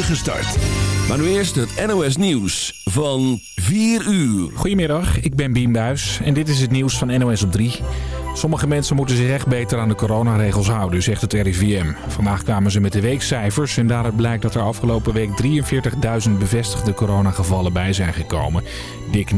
start. Maar nu eerst het NOS Nieuws van 4 uur. Goedemiddag, ik ben Bien Buijs en dit is het nieuws van NOS op 3. Sommige mensen moeten zich echt beter aan de coronaregels houden, zegt het RIVM. Vandaag kwamen ze met de weekcijfers en daaruit blijkt dat er afgelopen week 43.000 bevestigde coronagevallen bij zijn gekomen. Dik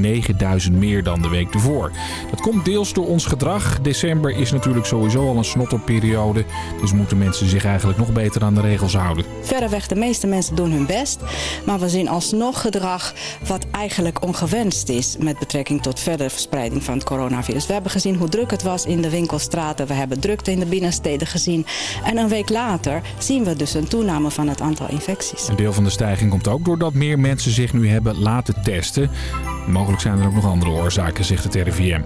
9.000 meer dan de week ervoor. Dat komt deels door ons gedrag. December is natuurlijk sowieso al een snotterperiode, dus moeten mensen zich eigenlijk nog beter aan de regels houden. Verreweg de meeste mensen doen hun best, maar we zien alsnog gedrag wat eigenlijk ongewenst is met betrekking tot verdere verspreiding van het coronavirus. We hebben gezien hoe druk het was in de winkelstraten. We hebben drukte in de binnensteden gezien. En een week later zien we dus een toename van het aantal infecties. Een deel van de stijging komt ook doordat meer mensen zich nu hebben laten testen. Mogelijk zijn er ook nog andere oorzaken, zegt het RIVM.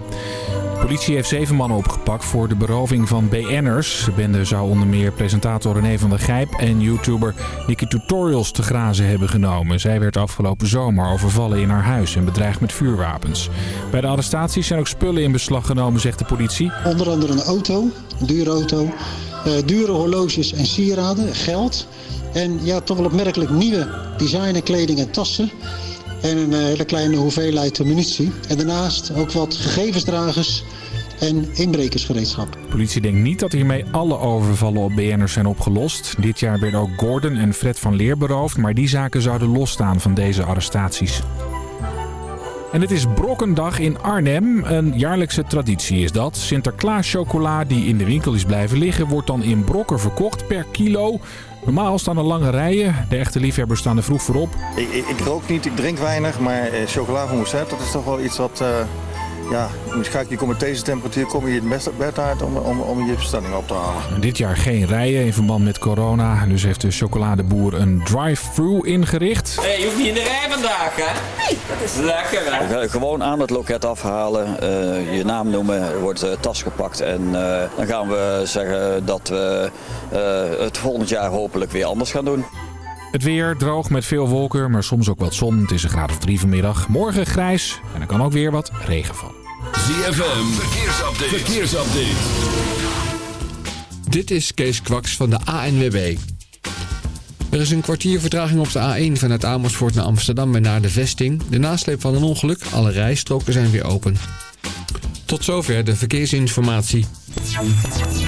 Politie heeft zeven mannen opgepakt voor de beroving van BN'ers. De bende zou onder meer presentator René van der Gijp en YouTuber Nicky Tutorials te grazen hebben genomen. Zij werd afgelopen zomer overvallen in haar huis en bedreigd met vuurwapens. Bij de arrestaties zijn ook spullen in beslag genomen, zegt de politie. Onder andere een auto, een dure auto, eh, dure horloges en sieraden, geld. En ja, toch wel opmerkelijk nieuwe designerkleding en tassen. En een eh, hele kleine hoeveelheid munitie. En daarnaast ook wat gegevensdragers en inbrekersgereedschap. De politie denkt niet dat hiermee alle overvallen op BN'ers zijn opgelost. Dit jaar werden ook Gordon en Fred van Leer beroofd, maar die zaken zouden losstaan van deze arrestaties. En het is Brokkendag in Arnhem. Een jaarlijkse traditie is dat. Sinterklaas chocola die in de winkel is blijven liggen... wordt dan in brokken verkocht per kilo. Normaal staan er lange rijen. De echte liefhebbers staan er vroeg voorop. Ik, ik, ik rook niet, ik drink weinig, maar eh, chocola van Mousset, dat is toch wel iets wat... Uh, ja, je komt met deze temperatuur kom je het best bed uit om, om, om je bestelling op te halen. Dit jaar geen rijen in verband met corona. Dus heeft de chocoladeboer een drive-thru ingericht. Hé, hey, je hoeft niet in de rij vandaag, hè? Dat is lekker, hè? Gewoon aan het loket afhalen, uh, je naam noemen, er wordt uh, tas gepakt. En uh, dan gaan we zeggen dat we het volgend jaar hopelijk weer anders gaan doen. Het weer droog met veel wolken, maar soms ook wat zon. Het is een graad of drie vanmiddag. Morgen grijs en er kan ook weer wat regen vallen. ZFM, verkeersupdate. verkeersupdate. Dit is Kees Kwaks van de ANWB. Er is een kwartier vertraging op de A1 vanuit Amersfoort naar Amsterdam en naar de vesting. De nasleep van een ongeluk, alle rijstroken zijn weer open. Tot zover de verkeersinformatie. In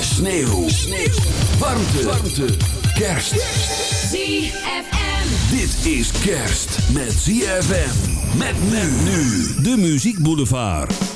Sneeuw. Sneeuw. Warmte. Warmte. Kerst. ZFM. Dit is kerst met ZFM. Met men nu. De Muziek Boulevard.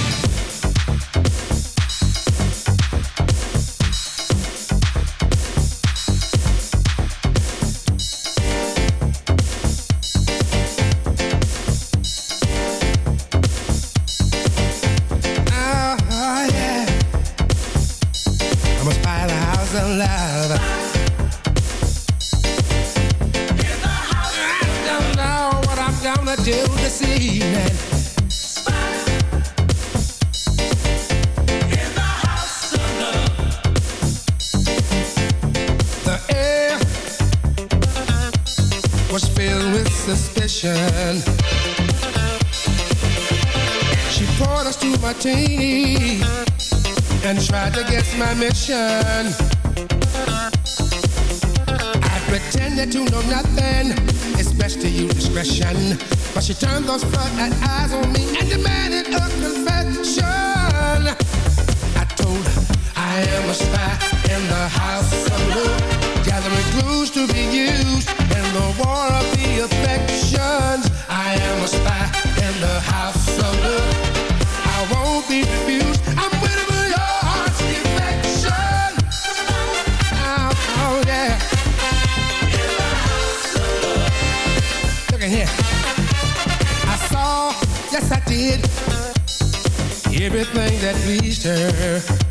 She poured us two martinis and tried to guess my mission. I pretended to know nothing. It's best to use discretion. But she turned those flood eyes on me and demanded a confession. I told her I am a spy in the house of love, gathering clues to be used in the war of the affections. I am a spy in the house of love. I won't be refused. I'm waiting for your heart's defection. Oh, oh yeah. Look at here. I saw, yes I did, everything that pleased her.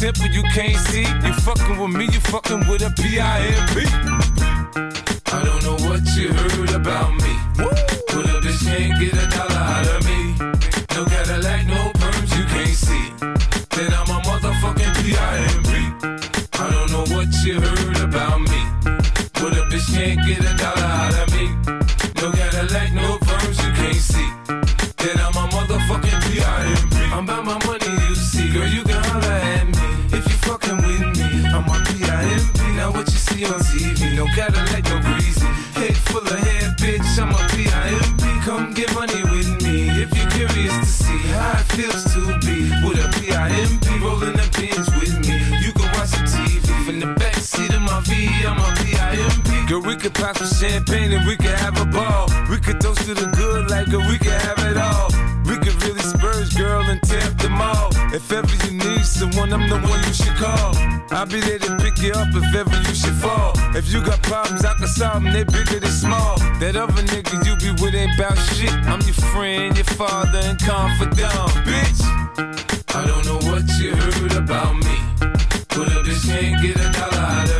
simple, you can't see. You fucking with me, you fucking with a P-I-M-P. I don't know what you heard about me. But a bitch can't get a dollar out of me. No Cadillac, no perms, you can't see. Then I'm a motherfucking P.I.M.P. I don't know what you heard about me. But a bitch can't get a dollar Come get money with me if you're curious to see how it feels to be with a P.I.M.P. rolling the pins with me. You can watch the TV from the back seat of my V, I'm a P.I.M.P. Girl, we could pop some champagne and we could have a ball. We could toast to the good like girl, we could have it all. Girl, and tear up the mall. If ever you need someone, I'm the one you should call. I'll be there to pick you up if ever you should fall. If you got problems, I can solve them, they bigger than small. That other nigga you be with ain't bout shit. I'm your friend, your father, and confidant, bitch. I don't know what you heard about me. But a bitch can't get a dollar out of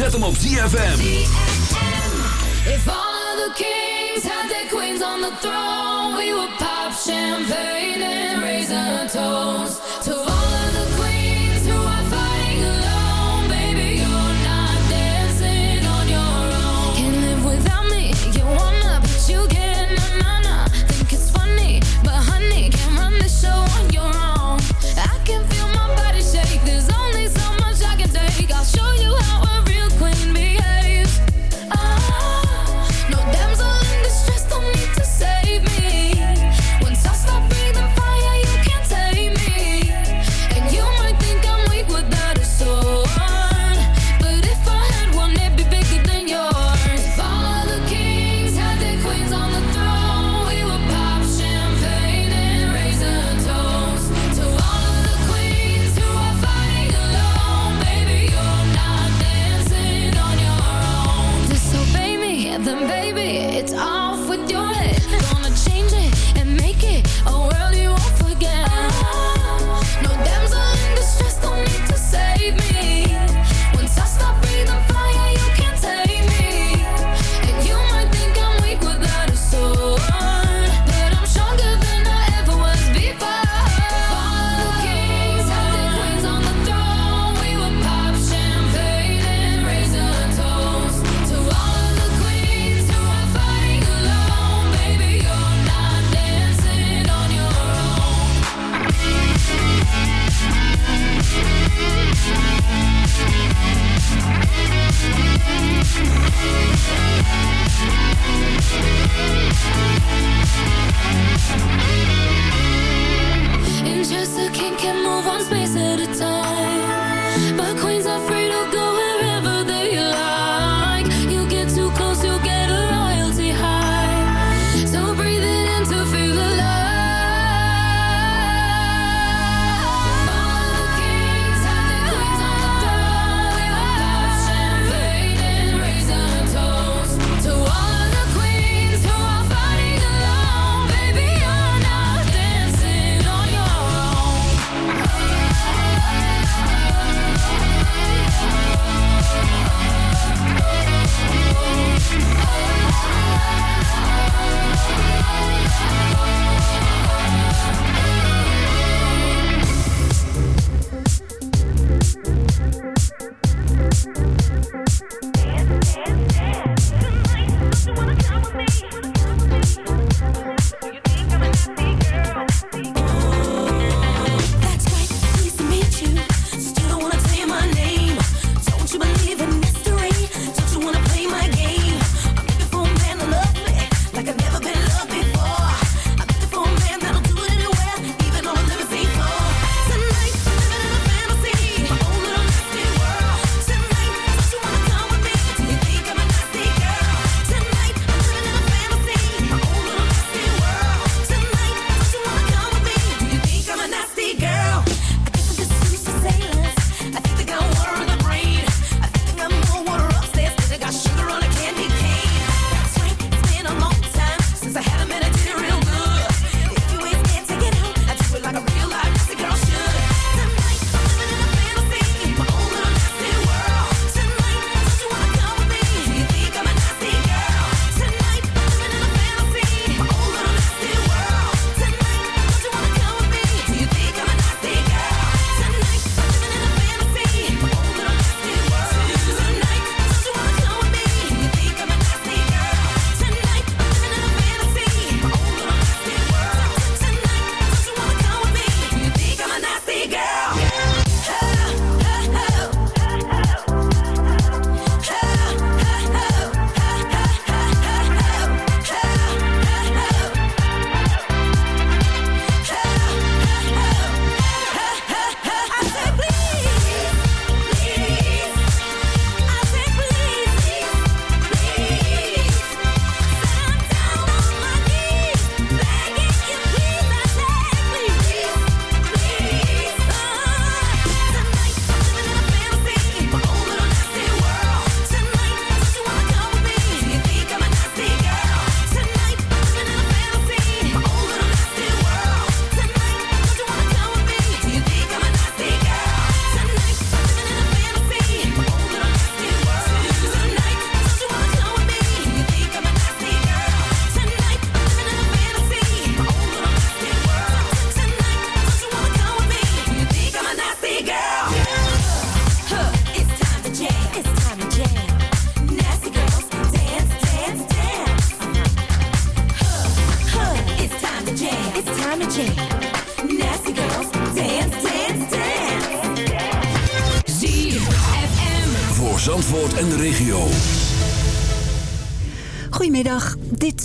zet hem op ZFM.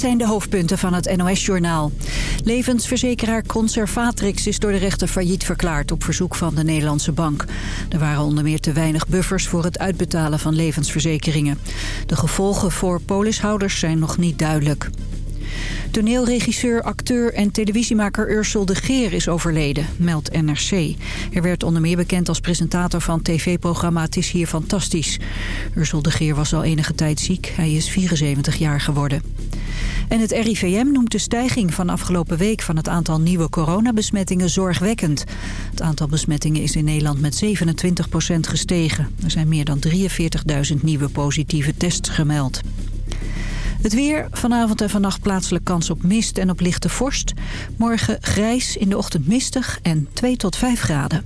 Zijn de hoofdpunten van het NOS-journaal. Levensverzekeraar Conservatrix is door de rechter failliet verklaard op verzoek van de Nederlandse bank. Er waren onder meer te weinig buffers voor het uitbetalen van levensverzekeringen. De gevolgen voor polishouders zijn nog niet duidelijk. Toneelregisseur, acteur en televisiemaker Ursel de Geer is overleden, meldt NRC. Hij werd onder meer bekend als presentator van tv-programma Het is hier fantastisch. Ursel de Geer was al enige tijd ziek. Hij is 74 jaar geworden. En het RIVM noemt de stijging van afgelopen week van het aantal nieuwe coronabesmettingen zorgwekkend. Het aantal besmettingen is in Nederland met 27% gestegen. Er zijn meer dan 43.000 nieuwe positieve tests gemeld. Het weer, vanavond en vannacht plaatselijk kans op mist en op lichte vorst. Morgen grijs, in de ochtend mistig en 2 tot 5 graden.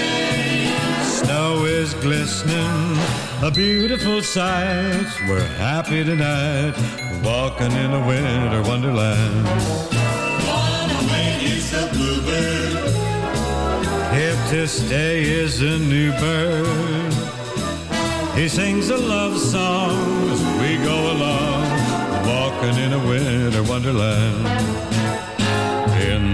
snow is glistening, a beautiful sight. We're happy tonight, walking in a winter wonderland. One is a bluebird. If this day is a new bird, he sings a love song as we go along, walking in a winter wonderland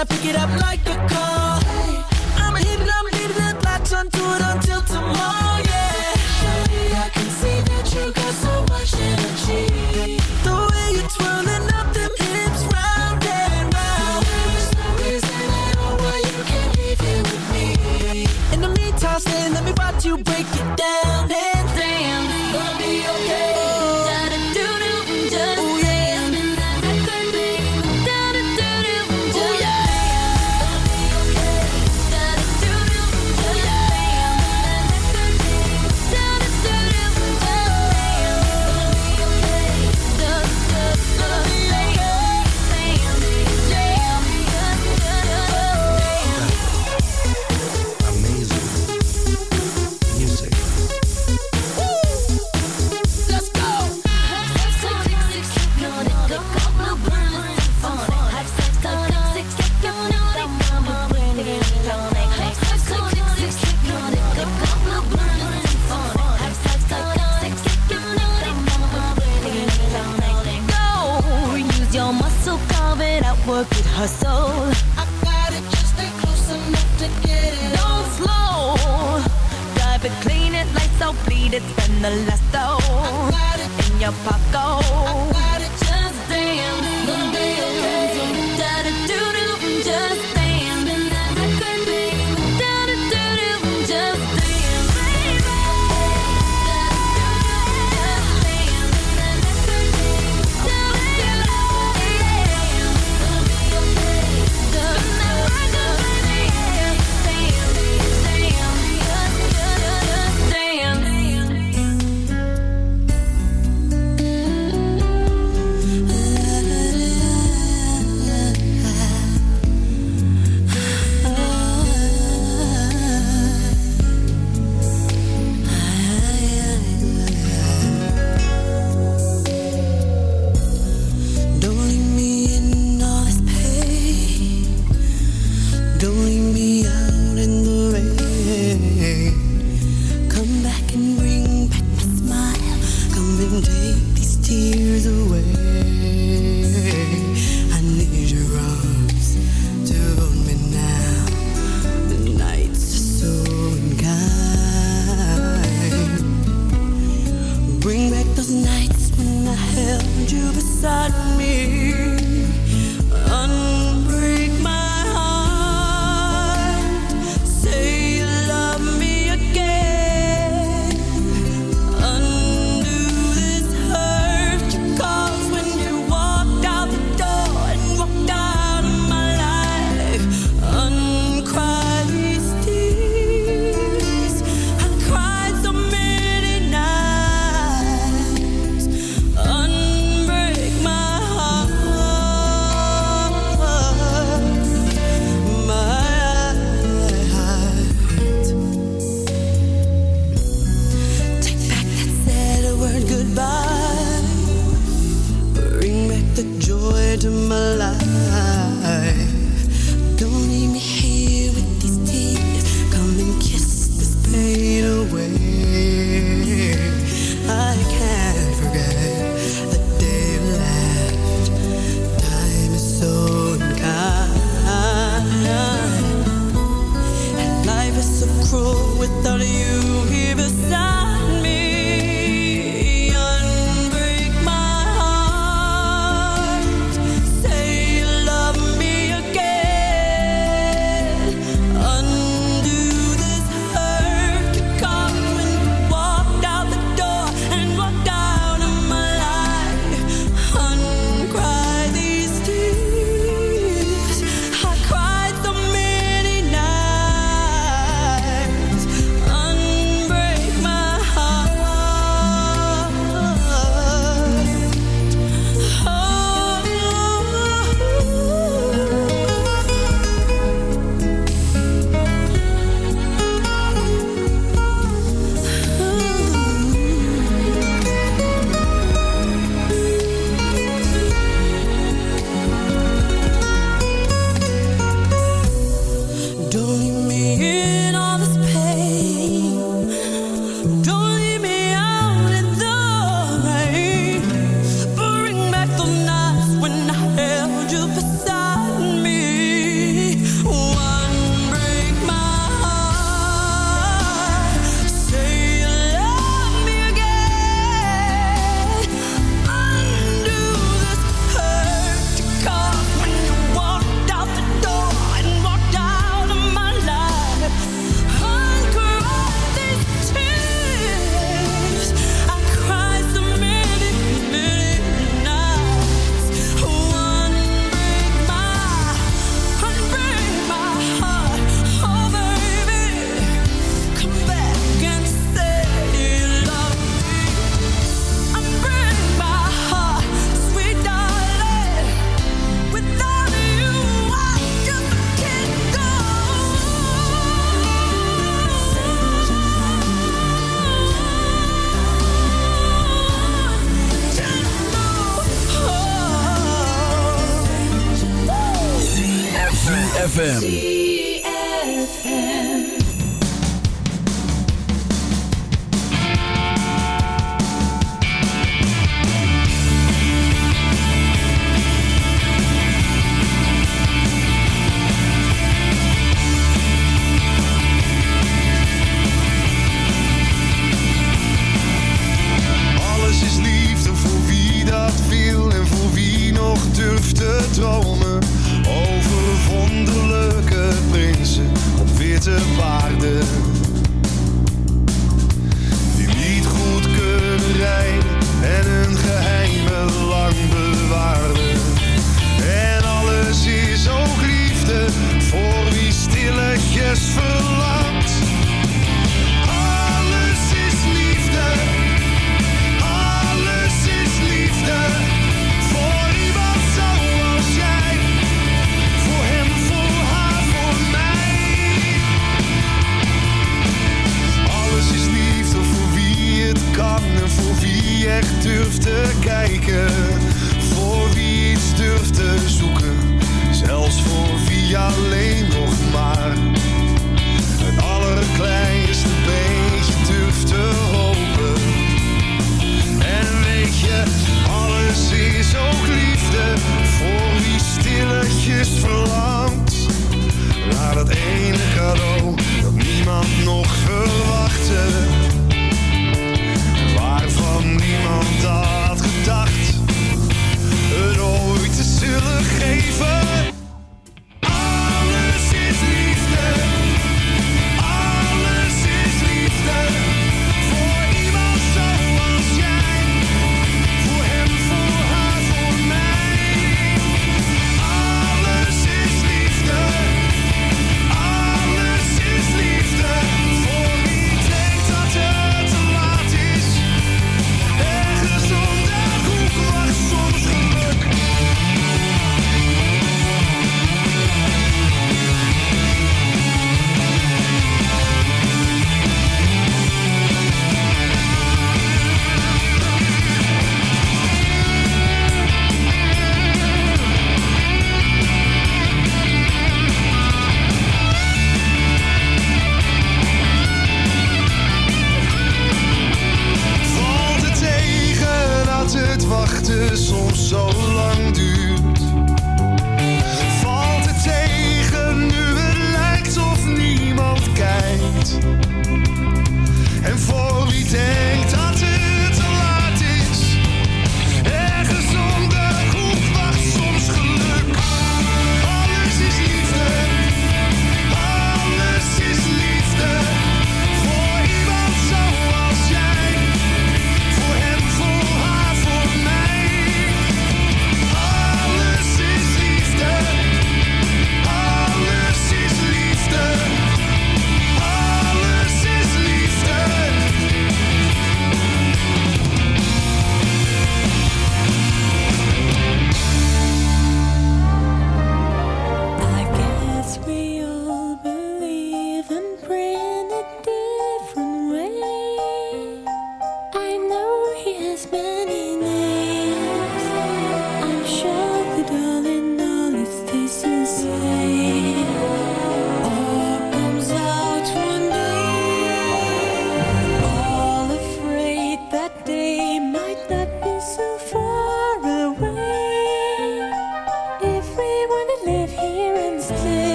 gotta pick it up like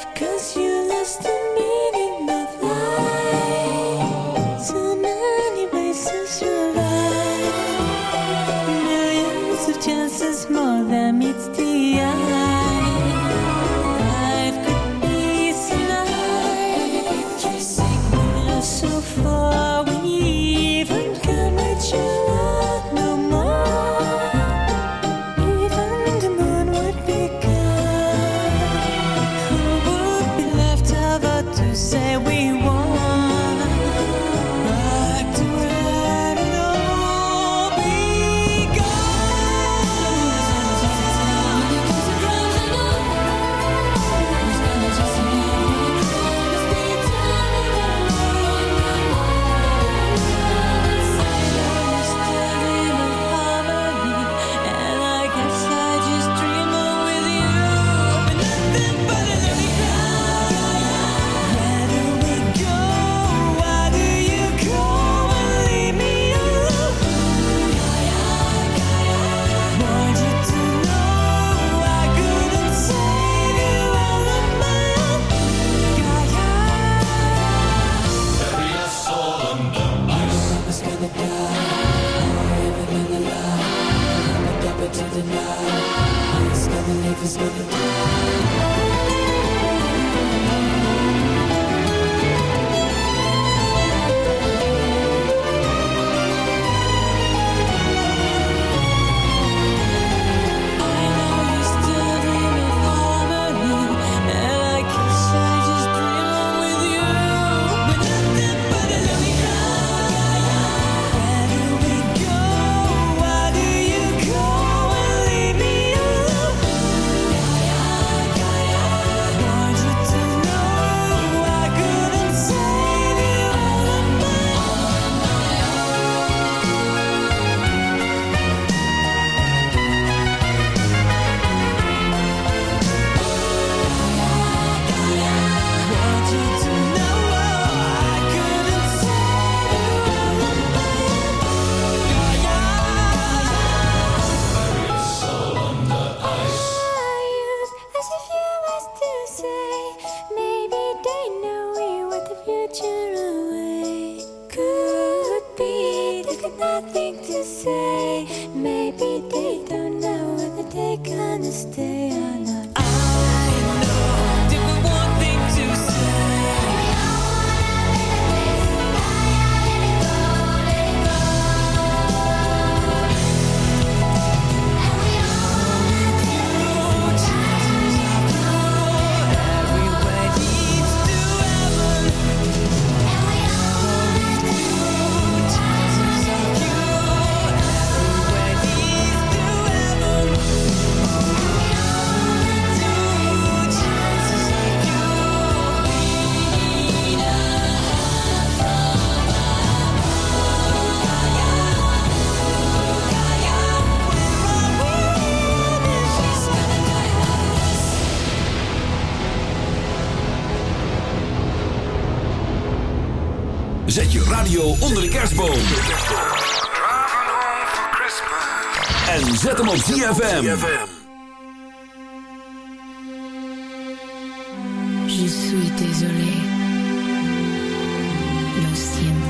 life cause you radio onder de kerstboom. En zet hem op ZFM. Je suis désolé. Lo siento.